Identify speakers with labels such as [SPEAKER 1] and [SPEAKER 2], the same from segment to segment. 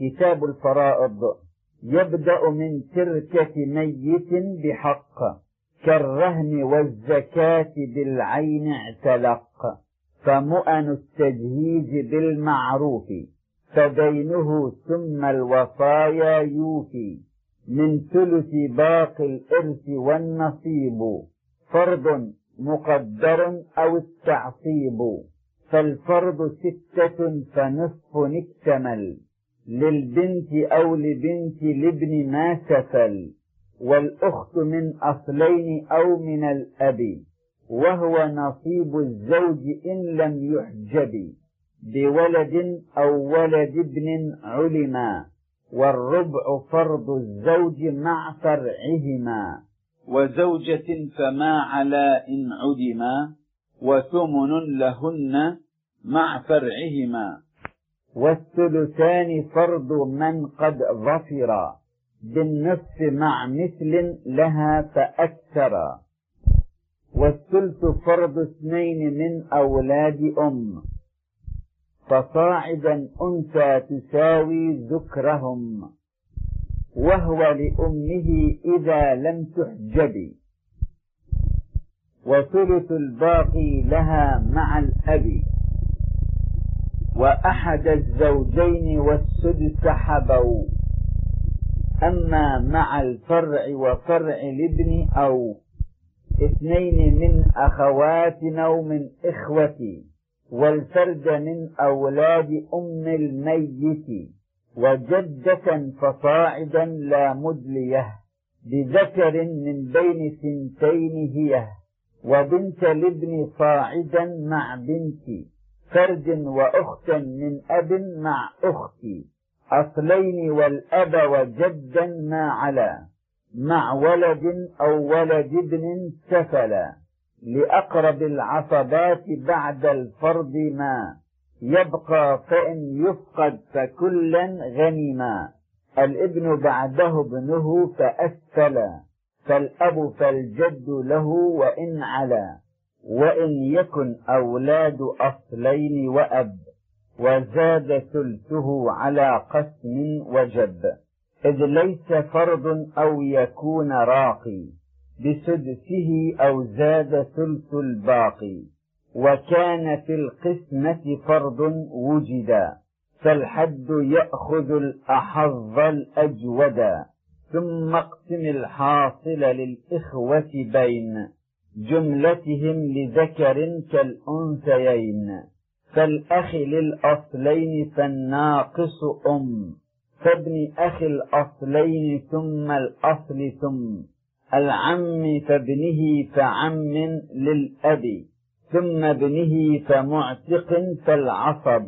[SPEAKER 1] كتاب الفرائض. يبدأ من تركة ميت بحق. كالرهن والزكاة بالعين اعتلق. فمؤن التجهيز بالمعروف. فدينه ثم الوصايا يوفي. من ثلث باقي الإرث والنصيب. فرض مقدر أو التعصيب. فالفرض ستة فنصف اكتمل. للبنت أو لبنت لابن ما سفل والأخت من أصلين أو من الأب وهو نصيب الزوج إن لم يحجب بولد أو ولد ابن علما والربع فرض الزوج مع فرعهما.
[SPEAKER 2] وزوجة فما على إن عدما وثمن لهن مع فرعهما.
[SPEAKER 1] والثلثان فرض من قد ظفر. بالنصف مع مثل لها فأكثر. والثلث فرض اثنين من أولاد أم. فصاعدا أنثى تساوي ذكرهم. وهو لأمه إذا لم تحجب. وثلث الباقي لها مع الأب. وأحد الزوجين والسدس حبوا. أما مع الفرع وفرع الابن أو اثنين من أخوات أو من إخوتي والفرد من أولاد أم الميت وجدة فصاعدا لا مدلية بذكر من بين سنتين هي وبنت الابن صاعدا مع بنتي. فرد وأختا من أب مع أختي. أصلين والأب وجدا ما علا. مع ولد أو ولد ابن سفلا. لأقرب العصبات بعد الفرض ما. يبقى فإن يفقد فكلا غنما الابن بعده ابنه فأسفلا. فالأب فالجد له وإن علا. وإن يكن أولاد أصلين وأب وزاد ثلثه على قسم وجب. إذ ليس فرض أو يكون راقي بسدسه أو زاد ثلث الباقي. وكان في القسمة فرض وجدا فالحد يأخذ الأحظ الأجودا ثم اقسم الحاصل للإخوة بين. جملتهم لذكر كالأنثيين فالأخ للأصلين فالناقص أم فابن أخي الأصلين ثم الأصل ثم العم فابنه فعم للأب ثم ابنه فمعتق فالعصب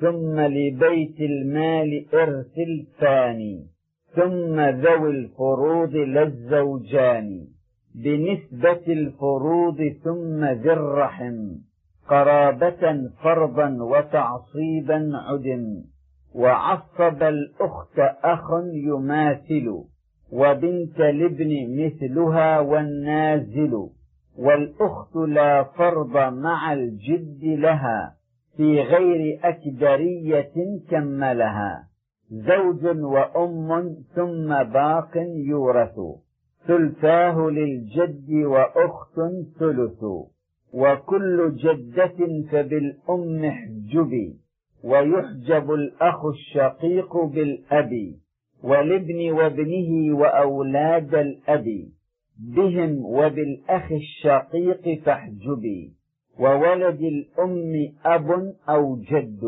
[SPEAKER 1] ثم لبيت المال إرث الثاني ثم ذوي الفروض للزوجان. بنسبة الفروض ثم ذي الرحم قرابة فرضا وتعصيبا عدم وعصب الأخت أخ يماثل وبنت الابن مثلها والنازل والأخت لا فرض مع الجد لها في غير أكدرية كملها زوج وأم ثم باق يورث. ثلثاه للجد وأخت ثلث وكل جدة فبالأم احجبي ويحجب الأخ الشقيق بالأب والابن وابنه وأولاد الأب بهم وبالأخ الشقيق فاحجبي وولد الأم أب أو جد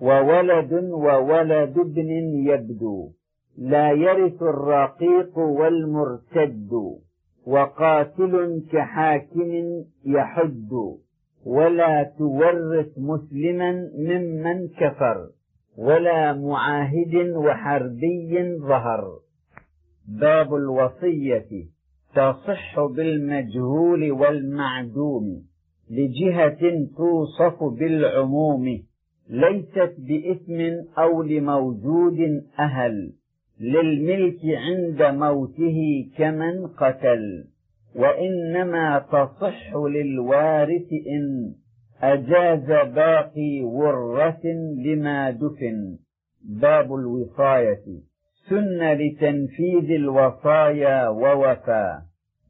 [SPEAKER 1] وولد وولد ابن يبدو. لا يرث الرقيق والمرتد وقاتل كحاكم يحد ولا تورث مسلما ممن كفر ولا معاهد وحربي ظهر. باب الوصية تصح بالمجهول والمعدوم لجهة توصف بالعموم ليست بإثم أو لموجود أهل. للملك عند موته كمن قتل. وإنما تصح للوارث إن أجاز باقي ورة لما دفن. باب الوصاية. سن لتنفيذ الوصايا ووفى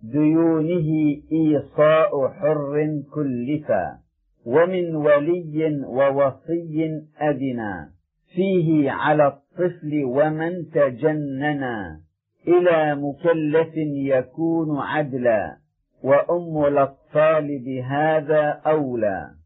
[SPEAKER 1] ديونه إيصاء حر كلفا. ومن ولي ووصي أدنى. فيه على الطفل ومن تجننا إلى مكلف يكون عدلا وأم الأطفال بهذا أولى.